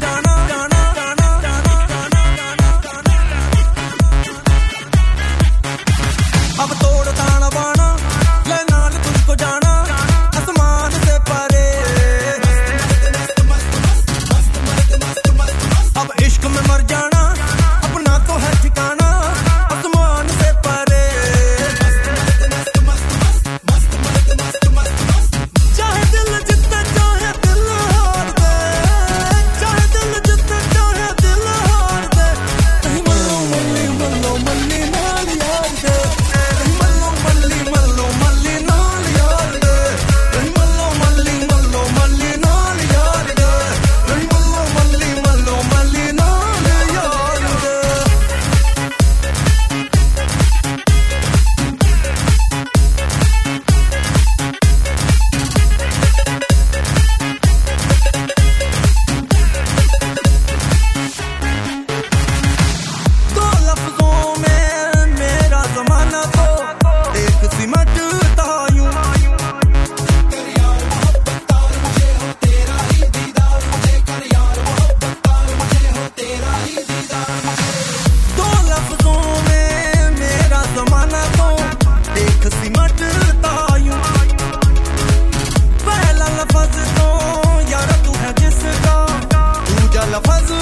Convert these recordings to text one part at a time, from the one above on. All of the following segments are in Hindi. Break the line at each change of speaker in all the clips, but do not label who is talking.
down. lovers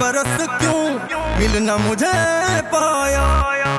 बरस क्यों मिलना मुझे पाया?